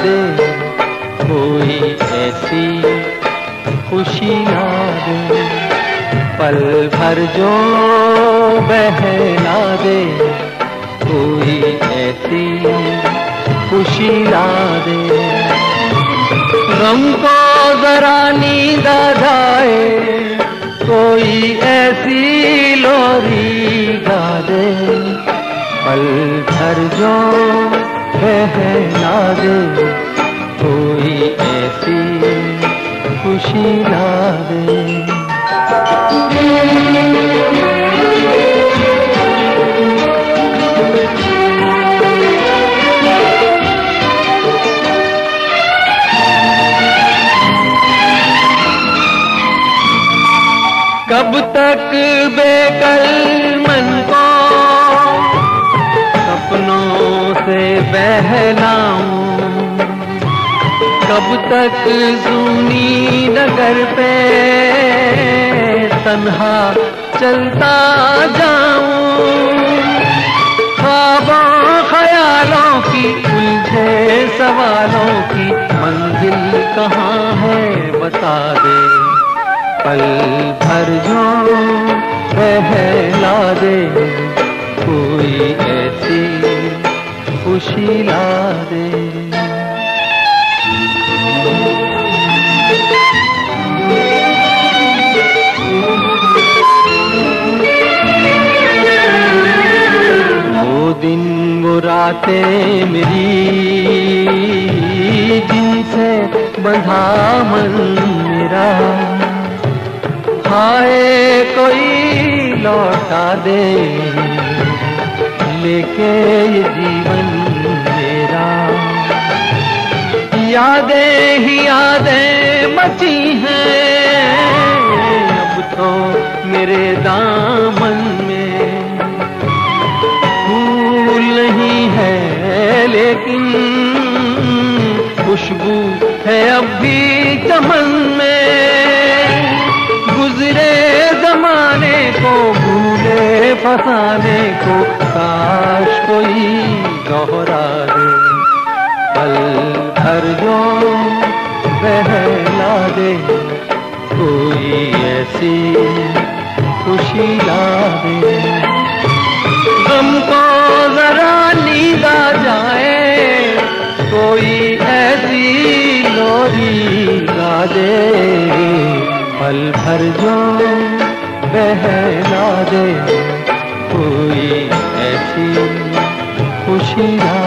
कोई ऐसी खुशी ना दे पल भर जो बहला दे कोई ऐसी खुशी ला दे गम को जरा नींद जाए कोई ऐसी लोरी गा दे पल भर जो बहला दे कोई ऐसी खुशी ला दे कब तक बेकल मन को कब तक सुनी नगर पे तन्हा चलता जाऊँ। ख्वाबों, ख्यालों की, उलझे सवालों की, मंजिल कहाँ है बता दे। पल भर जो बहला दे, कोई ऐसी खुशी ला दे। रातें मेरी जिनसे बंधा मन मेरा। हाय, कोई लौटा दे लेके ये जीवन मेरा। यादें ही यादें मची हैं, अब तो मेरे दामन खुशबू है अब भी चमन में। गुजरे जमाने को, भूले फसाने को, काश कोई दोहरा दे पल भर जो बहला दे, कोई ऐसी खुशी ला दे। ऐसी लोरी गा दे पल भर जो बहला दे। कोई ऐसी खुशी ला